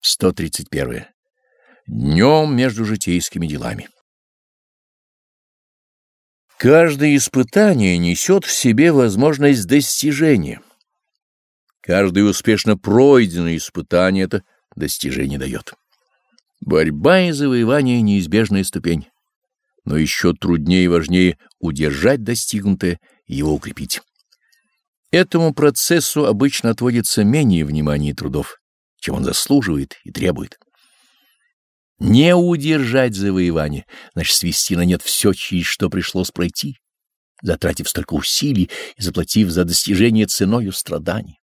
131. Днем между житейскими делами. Каждое испытание несет в себе возможность достижения. Каждое успешно пройденное испытание это достижение дает. Борьба и завоевание — неизбежная ступень, но еще труднее и важнее удержать достигнутое и его укрепить. Этому процессу обычно отводится менее внимания и трудов чем он заслуживает и требует. Не удержать завоевание, значит свести на нет все, через что пришлось пройти, затратив столько усилий и заплатив за достижение ценою страданий.